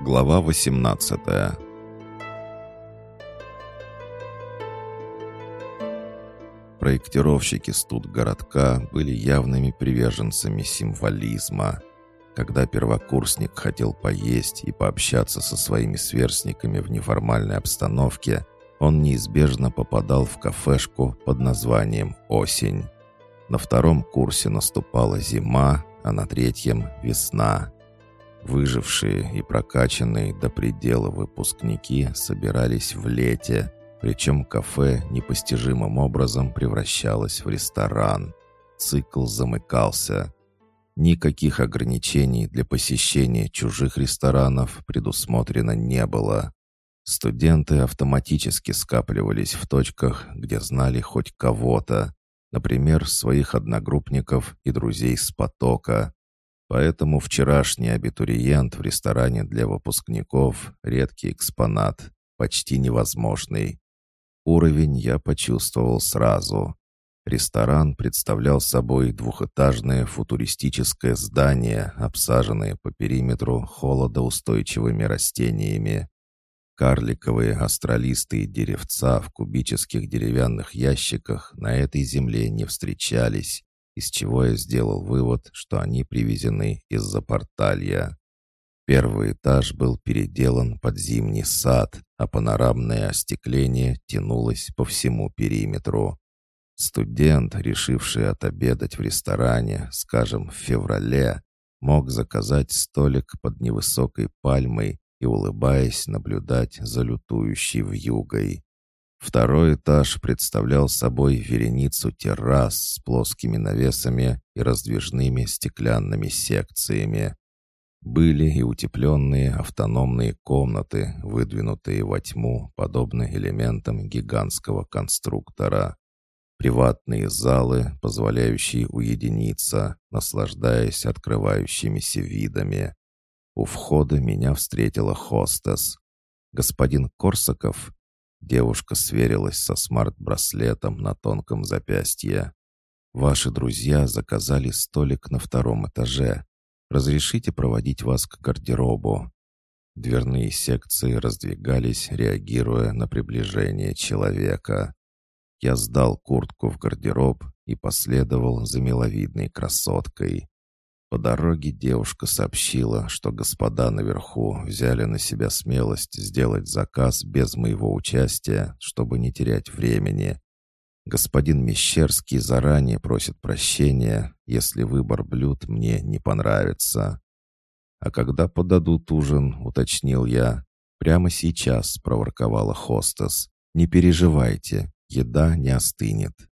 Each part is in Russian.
Глава 18 Проектировщики студгородка были явными приверженцами символизма. Когда первокурсник хотел поесть и пообщаться со своими сверстниками в неформальной обстановке, он неизбежно попадал в кафешку под названием «Осень». На втором курсе наступала зима, а на третьем — весна. Выжившие и прокачанные до предела выпускники собирались в лете, причем кафе непостижимым образом превращалось в ресторан. Цикл замыкался. Никаких ограничений для посещения чужих ресторанов предусмотрено не было. Студенты автоматически скапливались в точках, где знали хоть кого-то, например, своих одногруппников и друзей с потока. Поэтому вчерашний абитуриент в ресторане для выпускников — редкий экспонат, почти невозможный. Уровень я почувствовал сразу. Ресторан представлял собой двухэтажное футуристическое здание, обсаженное по периметру холодоустойчивыми растениями. Карликовые астролистые деревца в кубических деревянных ящиках на этой земле не встречались, из чего я сделал вывод, что они привезены из-за порталья. Первый этаж был переделан под зимний сад, а панорамное остекление тянулось по всему периметру. Студент, решивший отобедать в ресторане, скажем, в феврале, мог заказать столик под невысокой пальмой и, улыбаясь, наблюдать за лютующей вьюгой. Второй этаж представлял собой вереницу террас с плоскими навесами и раздвижными стеклянными секциями. Были и утепленные автономные комнаты, выдвинутые во тьму, подобно элементам гигантского конструктора. Приватные залы, позволяющие уединиться, наслаждаясь открывающимися видами. У входа меня встретила хостес. «Господин Корсаков?» Девушка сверилась со смарт-браслетом на тонком запястье. «Ваши друзья заказали столик на втором этаже. Разрешите проводить вас к гардеробу?» Дверные секции раздвигались, реагируя на приближение человека. Я сдал куртку в гардероб и последовал за миловидной красоткой. По дороге девушка сообщила, что господа наверху взяли на себя смелость сделать заказ без моего участия, чтобы не терять времени. Господин Мещерский заранее просит прощения, если выбор блюд мне не понравится. «А когда подадут ужин?» — уточнил я. «Прямо сейчас», — проворковала хостес. «Не переживайте, еда не остынет».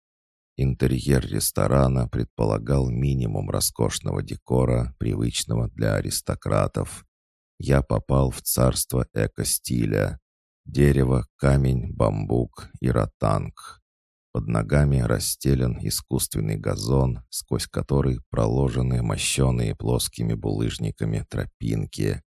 Интерьер ресторана предполагал минимум роскошного декора, привычного для аристократов. Я попал в царство эко-стиля. Дерево, камень, бамбук и ротанг. Под ногами расстелен искусственный газон, сквозь который проложены мощеные плоскими булыжниками тропинки.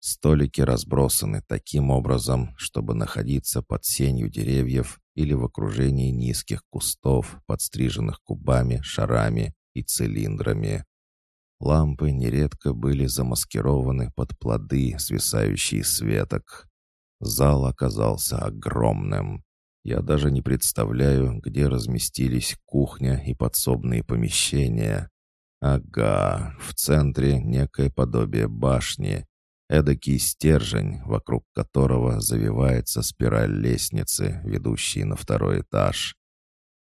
Столики разбросаны таким образом, чтобы находиться под сенью деревьев или в окружении низких кустов, подстриженных кубами, шарами и цилиндрами. Лампы нередко были замаскированы под плоды, свисающие с веток. Зал оказался огромным. Я даже не представляю, где разместились кухня и подсобные помещения. Ага, в центре некое подобие башни, Эдакий стержень, вокруг которого завивается спираль лестницы, ведущей на второй этаж.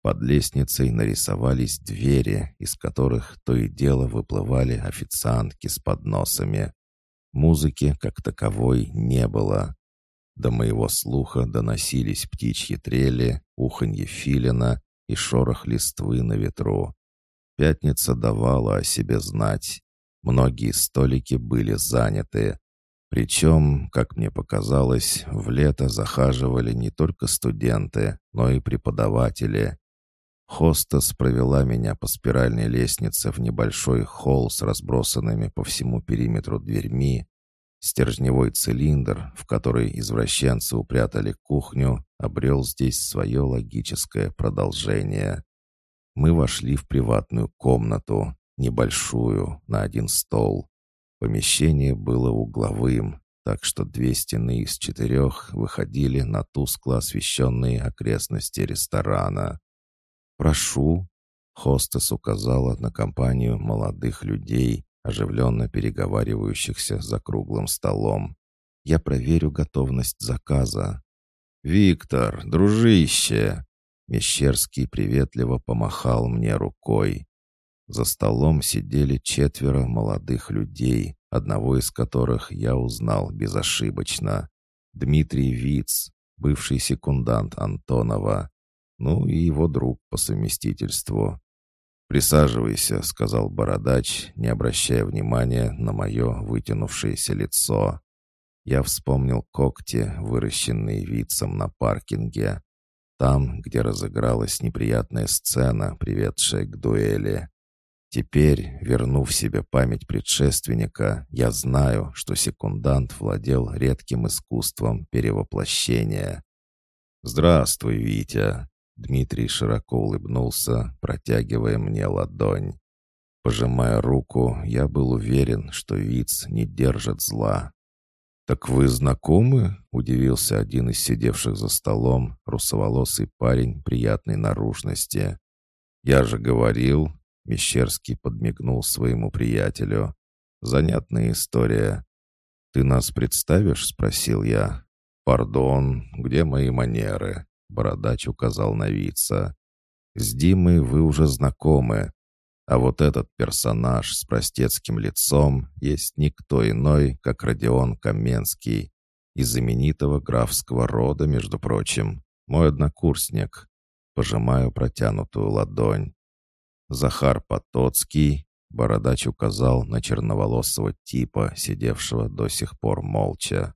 Под лестницей нарисовались двери, из которых то и дело выплывали официантки с подносами. Музыки, как таковой, не было. До моего слуха доносились птичьи трели, уханье филина и шорох листвы на ветру. Пятница давала о себе знать. Многие столики были заняты, причем, как мне показалось, в лето захаживали не только студенты, но и преподаватели. Хостес провела меня по спиральной лестнице в небольшой холл с разбросанными по всему периметру дверьми. Стержневой цилиндр, в который извращенцы упрятали кухню, обрел здесь свое логическое продолжение. Мы вошли в приватную комнату, небольшую, на один стол. Помещение было угловым, так что две стены из четырех выходили на тускло освещенные окрестности ресторана. «Прошу», — хостес указала на компанию молодых людей, оживленно переговаривающихся за круглым столом. «Я проверю готовность заказа». «Виктор, дружище!» Мещерский приветливо помахал мне рукой. За столом сидели четверо молодых людей, одного из которых я узнал безошибочно. Дмитрий Виц, бывший секундант Антонова, ну и его друг по совместительству. «Присаживайся», — сказал бородач, не обращая внимания на мое вытянувшееся лицо. Я вспомнил когти, выращенные вицем на паркинге. Там, где разыгралась неприятная сцена, приведшая к дуэли. Теперь, вернув себе память предшественника, я знаю, что секундант владел редким искусством перевоплощения. «Здравствуй, Витя!» Дмитрий широко улыбнулся, протягивая мне ладонь. Пожимая руку, я был уверен, что Виц не держит зла. «Так вы знакомы?» — удивился один из сидевших за столом, русоволосый парень приятной наружности. «Я же говорил, Мещерский подмигнул своему приятелю. «Занятная история». «Ты нас представишь?» — спросил я. «Пардон, где мои манеры?» — Бородач указал на Вица. «С Димой вы уже знакомы, а вот этот персонаж с простецким лицом есть никто иной, как Родион Каменский, из знаменитого графского рода, между прочим, мой однокурсник. Пожимаю протянутую ладонь. Захар Потоцкий, бородач указал на черноволосого типа, сидевшего до сих пор молча.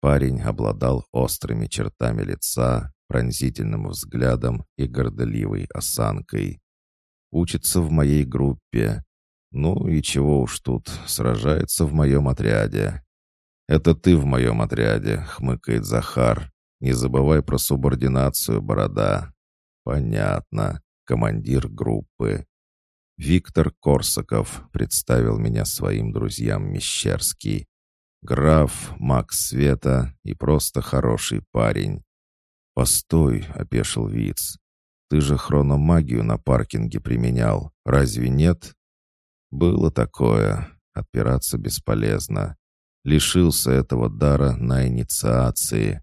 Парень обладал острыми чертами лица, пронзительным взглядом и гордоливой осанкой. Учится в моей группе. Ну и чего уж тут, сражается в моем отряде. «Это ты в моем отряде», — хмыкает Захар. «Не забывай про субординацию, борода». «Понятно командир группы. Виктор Корсаков представил меня своим друзьям Мещерский. Граф, маг света и просто хороший парень. «Постой», — опешил Виц. «Ты же хрономагию на паркинге применял, разве нет?» «Было такое. Отпираться бесполезно. Лишился этого дара на инициации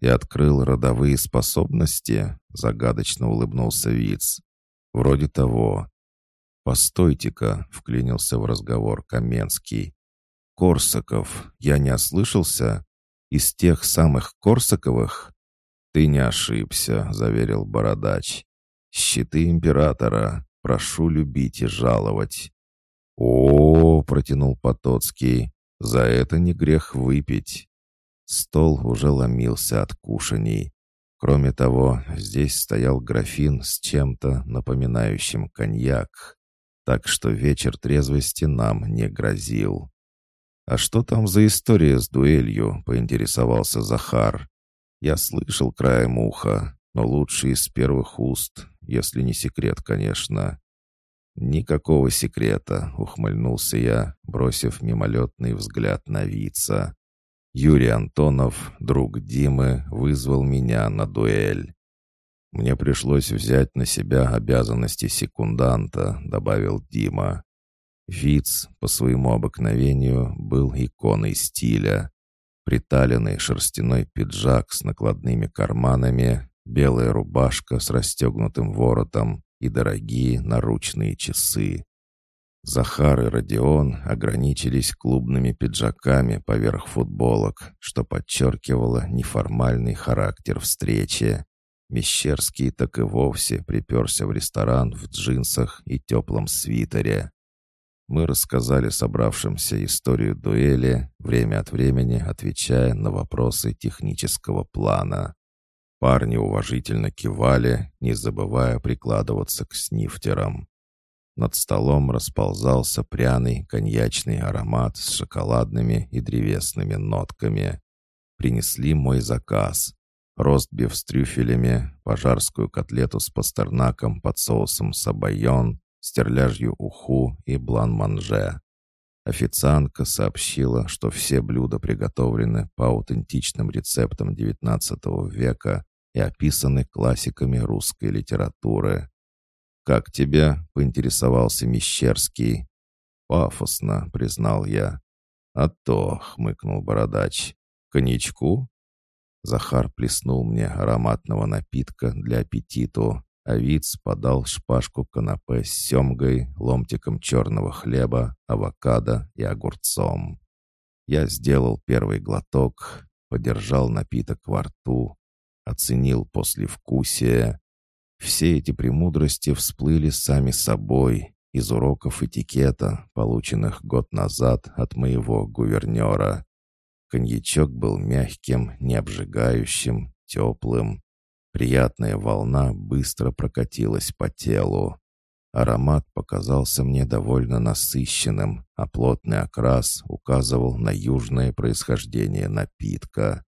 и открыл родовые способности?» — загадочно улыбнулся Виц. «Вроде того». «Постойте-ка», — вклинился в разговор Каменский. «Корсаков, я не ослышался? Из тех самых Корсаковых?» «Ты не ошибся», — заверил Бородач. «Щиты императора. Прошу любить и жаловать». «О, -о, -о — протянул Потоцкий, — за это не грех выпить». Стол уже ломился от кушаний. Кроме того, здесь стоял графин с чем-то напоминающим коньяк. Так что вечер трезвости нам не грозил. «А что там за история с дуэлью?» — поинтересовался Захар. «Я слышал краем уха, но лучше из первых уст, если не секрет, конечно». «Никакого секрета», — ухмыльнулся я, бросив мимолетный взгляд на Вица. Юрий Антонов, друг Димы, вызвал меня на дуэль. «Мне пришлось взять на себя обязанности секунданта», — добавил Дима. Виц, по своему обыкновению, был иконой стиля. Приталенный шерстяной пиджак с накладными карманами, белая рубашка с расстегнутым воротом и дорогие наручные часы. Захар и Родион ограничились клубными пиджаками поверх футболок, что подчеркивало неформальный характер встречи. Мещерский так и вовсе приперся в ресторан в джинсах и теплом свитере. Мы рассказали собравшимся историю дуэли, время от времени отвечая на вопросы технического плана. Парни уважительно кивали, не забывая прикладываться к снифтерам. Над столом расползался пряный коньячный аромат с шоколадными и древесными нотками. Принесли мой заказ. Ростбиф с трюфелями, пожарскую котлету с пастернаком под соусом сабайон, стерляжью уху и блан-манже. Официантка сообщила, что все блюда приготовлены по аутентичным рецептам XIX века и описаны классиками русской литературы. «Как тебе?» — поинтересовался Мещерский. «Пафосно», — признал я. «А то», — хмыкнул бородач. «Коньячку?» Захар плеснул мне ароматного напитка для аппетиту, а Виц подал шпажку канапе с семгой, ломтиком черного хлеба, авокадо и огурцом. Я сделал первый глоток, подержал напиток во рту, оценил послевкусие. Все эти премудрости всплыли сами собой из уроков этикета, полученных год назад от моего гувернера. Коньячок был мягким, не обжигающим, теплым. Приятная волна быстро прокатилась по телу. Аромат показался мне довольно насыщенным, а плотный окрас указывал на южное происхождение напитка.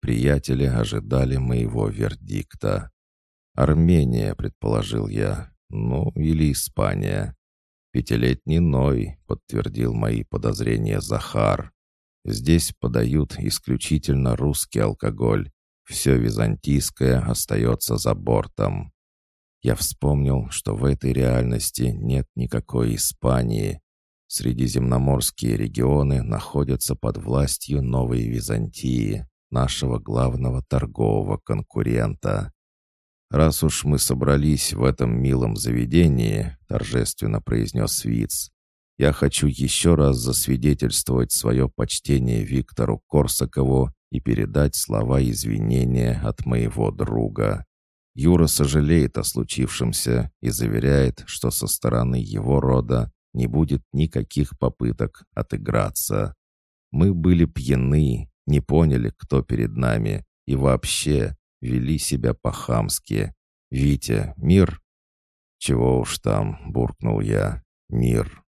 Приятели ожидали моего вердикта. «Армения», — предположил я, — «ну, или Испания». «Пятилетний Ной», — подтвердил мои подозрения Захар. «Здесь подают исключительно русский алкоголь, все византийское остается за бортом. Я вспомнил, что в этой реальности нет никакой Испании. Средиземноморские регионы находятся под властью Новой Византии, нашего главного торгового конкурента. «Раз уж мы собрались в этом милом заведении», — торжественно произнес Виц, «я хочу еще раз засвидетельствовать свое почтение Виктору Корсакову и передать слова извинения от моего друга. Юра сожалеет о случившемся и заверяет, что со стороны его рода не будет никаких попыток отыграться. Мы были пьяны, не поняли, кто перед нами, и вообще вели себя по-хамски. «Витя, мир?» «Чего уж там», — буркнул я, — «мир».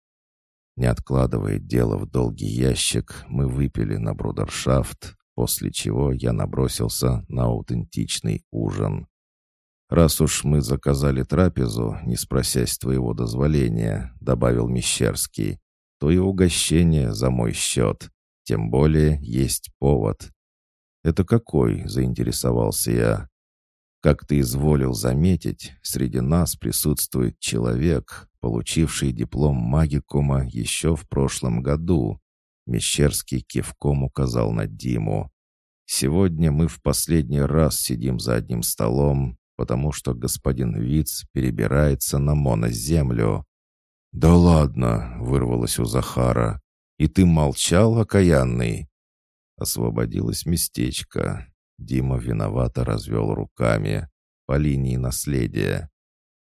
Не откладывая дело в долгий ящик, мы выпили на брудершафт, после чего я набросился на аутентичный ужин. «Раз уж мы заказали трапезу, не спросясь твоего дозволения», — добавил Мещерский, «то и угощение за мой счет, тем более есть повод». «Это какой?» — заинтересовался я. «Как ты изволил заметить, среди нас присутствует человек, получивший диплом магикума еще в прошлом году, Мещерский кивком указал на Диму. «Сегодня мы в последний раз сидим за одним столом, потому что господин Виц перебирается на моноземлю». «Да ладно!» — вырвалось у Захара. «И ты молчал, окаянный?» Освободилось местечко. Дима виновато развел руками по линии наследия.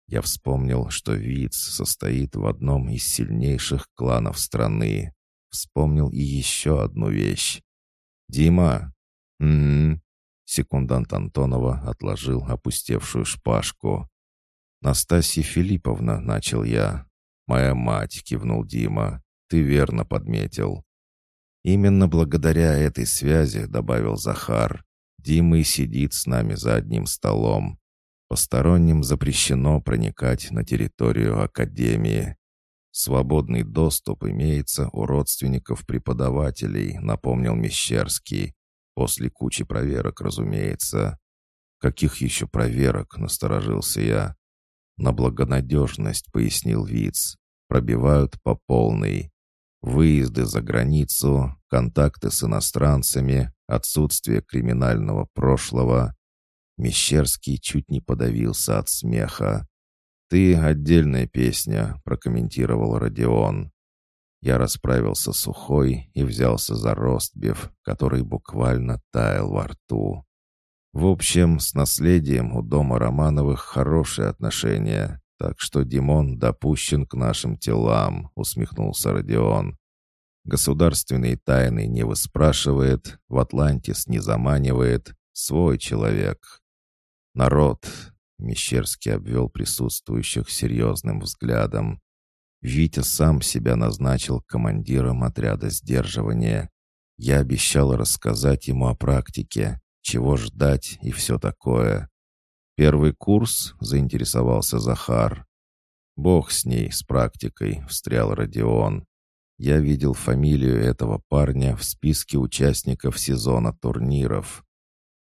Я вспомнил, что Виц состоит в одном из сильнейших кланов страны. Вспомнил и еще одну вещь. «Дима!» «М-м-м!» Секундант Антонова отложил опустевшую шпажку. «Настасья Филипповна», — начал я. «Моя мать», — кивнул Дима. «Ты верно подметил». «Именно благодаря этой связи», — добавил Захар, «Дима и сидит с нами за одним столом. Посторонним запрещено проникать на территорию Академии. «Свободный доступ имеется у родственников преподавателей», — напомнил Мещерский. «После кучи проверок, разумеется». «Каких еще проверок?» — насторожился я. «На благонадежность», — пояснил Виц. «Пробивают по полной. Выезды за границу, контакты с иностранцами, отсутствие криминального прошлого». Мещерский чуть не подавился от смеха. «Ты отдельная песня», — прокомментировал Родион. Я расправился сухой и взялся за ростбиф, который буквально таял во рту. В общем, с наследием у дома Романовых хорошие отношения, так что Димон допущен к нашим телам, усмехнулся Родион. Государственные тайны не выспрашивает, в Атлантис не заманивает, свой человек. Народ, Мещерский обвел присутствующих серьезным взглядом. Витя сам себя назначил командиром отряда сдерживания. Я обещал рассказать ему о практике, чего ждать и все такое. «Первый курс?» — заинтересовался Захар. «Бог с ней, с практикой», — встрял Родион. Я видел фамилию этого парня в списке участников сезона турниров.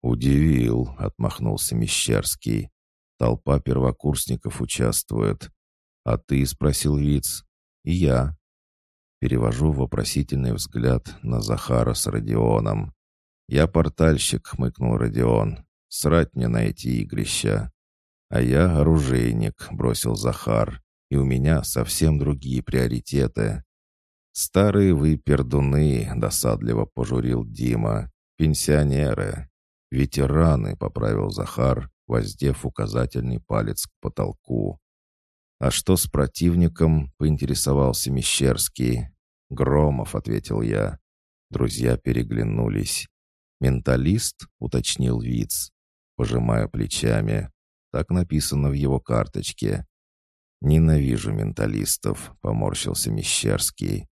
«Удивил», — отмахнулся Мещерский. «Толпа первокурсников участвует. А ты?» — спросил Виц. «И я». Перевожу вопросительный взгляд на Захара с Родионом. «Я портальщик», — хмыкнул Родион. «Срать мне на эти игрища». «А я оружейник», — бросил Захар. «И у меня совсем другие приоритеты». «Старые вы пердуны», — досадливо пожурил Дима. «Пенсионеры». «Ветераны», — поправил Захар, воздев указательный палец к потолку. «А что с противником?» — поинтересовался Мещерский. «Громов», — ответил я. Друзья переглянулись. «Менталист?» — уточнил Виц, пожимая плечами. Так написано в его карточке. «Ненавижу менталистов», — поморщился Мещерский.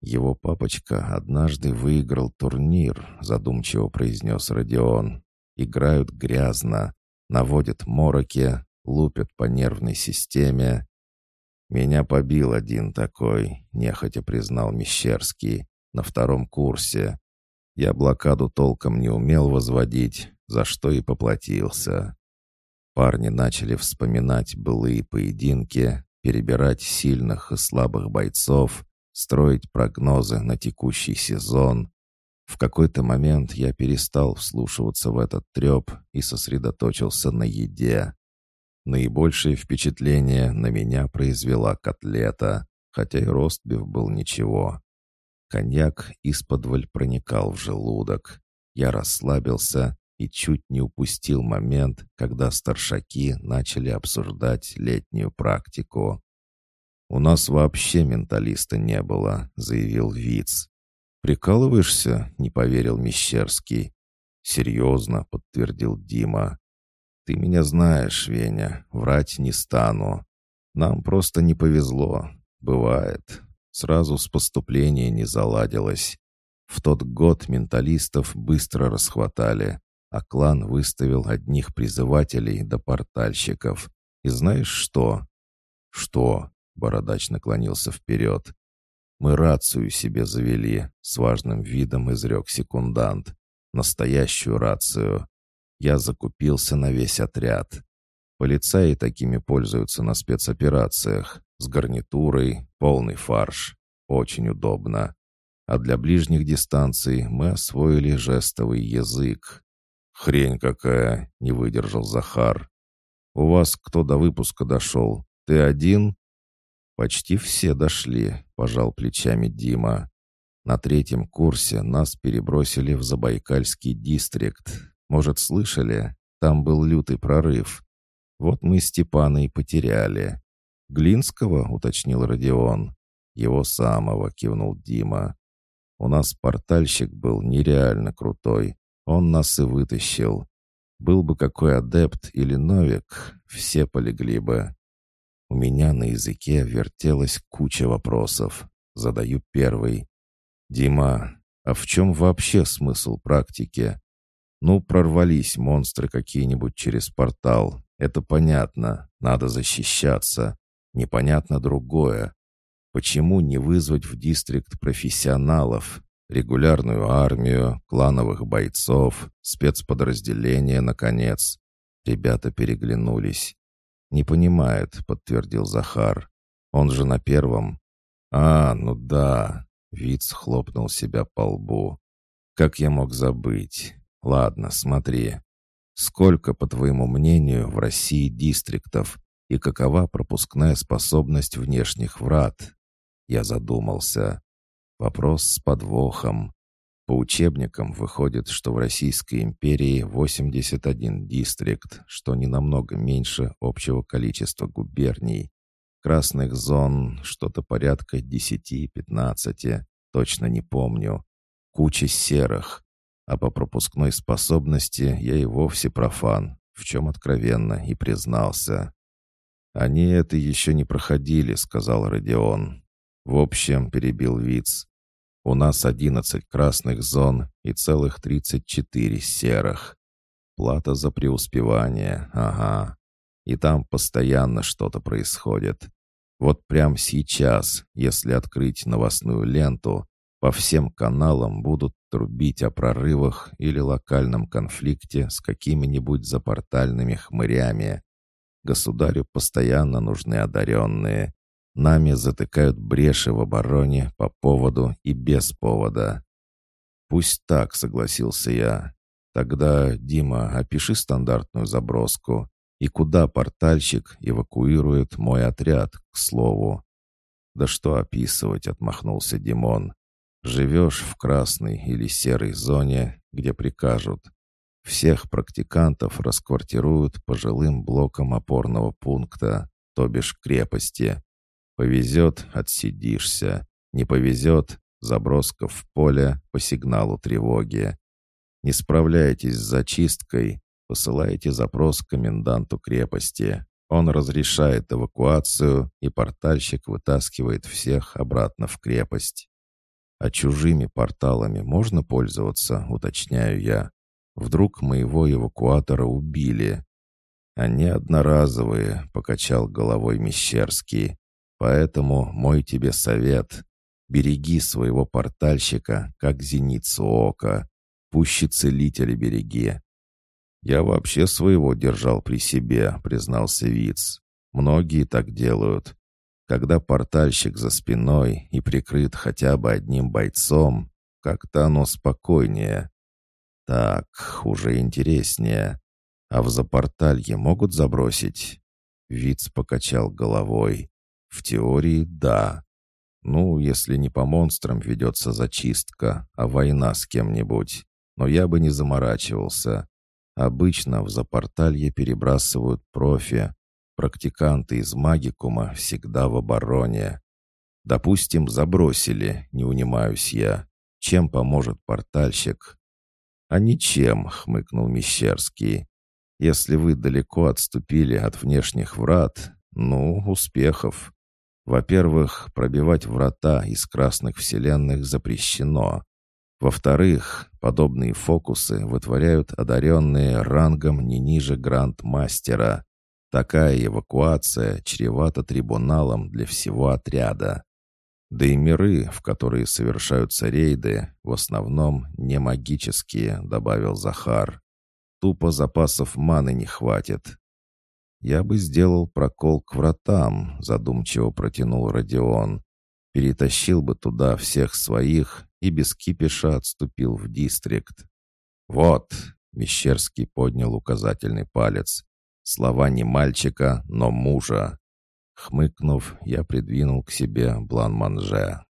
«Его папочка однажды выиграл турнир», — задумчиво произнес Родион. «Играют грязно, наводят мороки, лупят по нервной системе». «Меня побил один такой», — нехотя признал Мещерский, на втором курсе. Я блокаду толком не умел возводить, за что и поплатился. Парни начали вспоминать былые поединки, перебирать сильных и слабых бойцов, строить прогнозы на текущий сезон. В какой-то момент я перестал вслушиваться в этот треп и сосредоточился на еде. Наибольшее впечатление на меня произвела котлета, хотя и ростбиф был ничего. Коньяк из-под проникал в желудок. Я расслабился и чуть не упустил момент, когда старшаки начали обсуждать летнюю практику. «У нас вообще менталиста не было», — заявил Виц. «Прикалываешься?» — не поверил Мещерский. «Серьезно», — подтвердил Дима. «Ты меня знаешь, Веня, врать не стану. Нам просто не повезло. Бывает. Сразу с поступления не заладилось. В тот год менталистов быстро расхватали, а клан выставил одних призывателей до портальщиков. И знаешь что? Что? Бородач наклонился вперед. «Мы рацию себе завели», — с важным видом изрек секундант. «Настоящую рацию. Я закупился на весь отряд. Полицаи такими пользуются на спецоперациях. С гарнитурой, полный фарш. Очень удобно. А для ближних дистанций мы освоили жестовый язык. «Хрень какая!» — не выдержал Захар. «У вас кто до выпуска дошел? Ты один?» «Почти все дошли», — пожал плечами Дима. «На третьем курсе нас перебросили в Забайкальский дистрикт. Может, слышали? Там был лютый прорыв. Вот мы Степана и потеряли». «Глинского?» — уточнил Родион. «Его самого», — кивнул Дима. «У нас портальщик был нереально крутой. Он нас и вытащил. Был бы какой адепт или новик, все полегли бы. У меня на языке вертелась куча вопросов. Задаю первый. «Дима, а в чем вообще смысл практики?» «Ну, прорвались монстры какие-нибудь через портал. Это понятно. Надо защищаться. Непонятно другое. Почему не вызвать в дистрикт профессионалов? Регулярную армию, клановых бойцов, спецподразделения, наконец?» Ребята переглянулись. «Не понимает», — подтвердил Захар. «Он же на первом». «А, ну да». Виц хлопнул себя по лбу. «Как я мог забыть? Ладно, смотри. Сколько, по твоему мнению, в России дистриктов и какова пропускная способность внешних врат?» Я задумался. Вопрос с подвохом. По учебникам выходит, что в Российской империи 81 дистрикт, что не намного меньше общего количества губерний. Красных зон что-то порядка 10-15, точно не помню. Куча серых. А по пропускной способности я и вовсе профан, в чем откровенно и признался. «Они это еще не проходили», — сказал Родион. «В общем», — перебил Виц, у нас одиннадцать красных зон и целых тридцать четыре серых. Плата за преуспевание, ага. И там постоянно что-то происходит. Вот прямо сейчас, если открыть новостную ленту, по всем каналам будут трубить о прорывах или локальном конфликте с какими-нибудь запортальными хмырями. Государю постоянно нужны одаренные. Нами затыкают бреши в обороне по поводу и без повода. «Пусть так», — согласился я. «Тогда, Дима, опиши стандартную заброску. И куда портальщик эвакуирует мой отряд, к слову?» «Да что описывать», — отмахнулся Димон. «Живешь в красной или серой зоне, где прикажут. Всех практикантов расквартируют по жилым блокам опорного пункта, то бишь крепости. Повезет — отсидишься. Не повезет — заброска в поле по сигналу тревоги. Не справляетесь с зачисткой — посылаете запрос коменданту крепости. Он разрешает эвакуацию, и портальщик вытаскивает всех обратно в крепость. А чужими порталами можно пользоваться, уточняю я. Вдруг моего эвакуатора убили. Они одноразовые, покачал головой Мещерский. Поэтому мой тебе совет. Береги своего портальщика, как зеницу ока. Пуще целителя береги. Я вообще своего держал при себе, признался Виц. Многие так делают. Когда портальщик за спиной и прикрыт хотя бы одним бойцом, как-то оно спокойнее. Так, уже интереснее. А в запорталье могут забросить? Виц покачал головой. В теории, да. Ну, если не по монстрам ведется зачистка, а война с кем-нибудь. Но я бы не заморачивался. Обычно в запорталье перебрасывают профи. Практиканты из магикума всегда в обороне. Допустим, забросили, не унимаюсь я. Чем поможет портальщик? «А ничем», — хмыкнул Мещерский. «Если вы далеко отступили от внешних врат, ну, успехов. Во-первых, пробивать врата из красных вселенных запрещено. Во-вторых, подобные фокусы вытворяют одаренные рангом не ниже гранд-мастера. Такая эвакуация чревата трибуналом для всего отряда. Да и миры, в которые совершаются рейды, в основном не магические, добавил Захар. Тупо запасов маны не хватит. Я бы сделал прокол к вратам, задумчиво протянул Родион. Перетащил бы туда всех своих и без кипиша отступил в дистрикт. Вот, Мещерский поднял указательный палец. Слова не мальчика, но мужа. Хмыкнув, я придвинул к себе блан-манже.